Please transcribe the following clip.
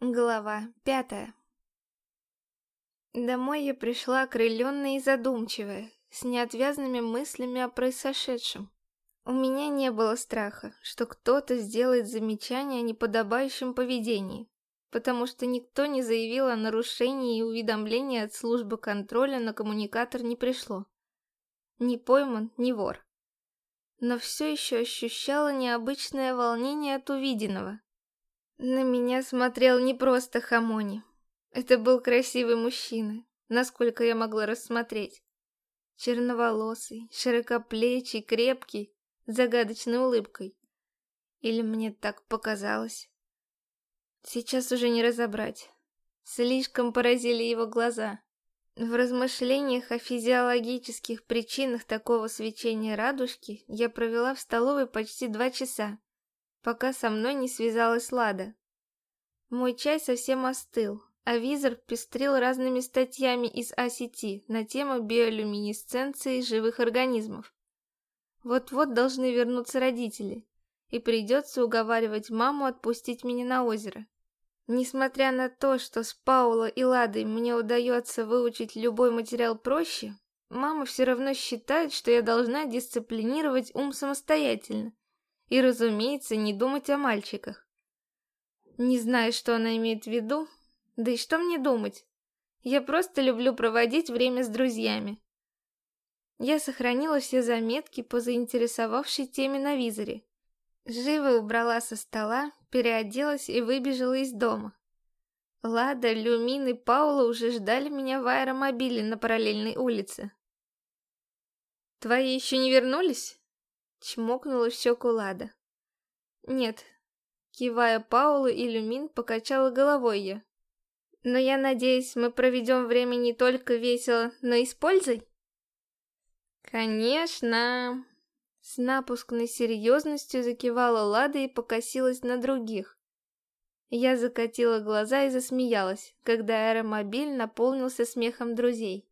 Глава пятая Домой я пришла окрыленная и задумчивая, с неотвязными мыслями о произошедшем. У меня не было страха, что кто-то сделает замечание о неподобающем поведении, потому что никто не заявил о нарушении и уведомлении от службы контроля на коммуникатор не пришло. Ни пойман, ни вор. Но все еще ощущала необычное волнение от увиденного, на меня смотрел не просто Хамони. Это был красивый мужчина, насколько я могла рассмотреть. Черноволосый, широкоплечий, крепкий, загадочной улыбкой. Или мне так показалось? Сейчас уже не разобрать. Слишком поразили его глаза. В размышлениях о физиологических причинах такого свечения радужки я провела в столовой почти два часа пока со мной не связалась Лада. Мой чай совсем остыл, а визор пестрил разными статьями из А-сети на тему биолюминесценции живых организмов. Вот-вот должны вернуться родители, и придется уговаривать маму отпустить меня на озеро. Несмотря на то, что с Паула и Ладой мне удается выучить любой материал проще, мама все равно считает, что я должна дисциплинировать ум самостоятельно и, разумеется, не думать о мальчиках. Не знаю, что она имеет в виду, да и что мне думать. Я просто люблю проводить время с друзьями. Я сохранила все заметки по заинтересовавшей теме на визоре. Живо убрала со стола, переоделась и выбежала из дома. Лада, Люмин и Паула уже ждали меня в аэромобиле на параллельной улице. «Твои еще не вернулись?» Чмокнула в щеку Лада. Нет. Кивая Паулу и Люмин, покачала головой я. Но я надеюсь, мы проведем время не только весело, но и с пользой? Конечно. С напускной серьезностью закивала Лада и покосилась на других. Я закатила глаза и засмеялась, когда аэромобиль наполнился смехом друзей.